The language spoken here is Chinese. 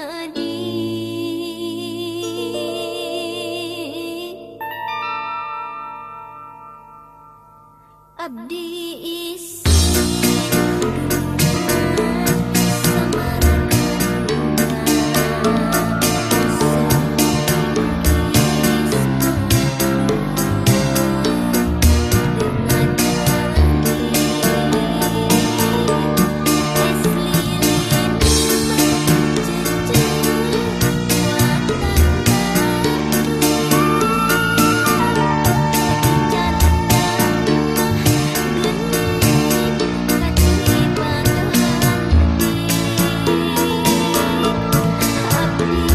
jadi me.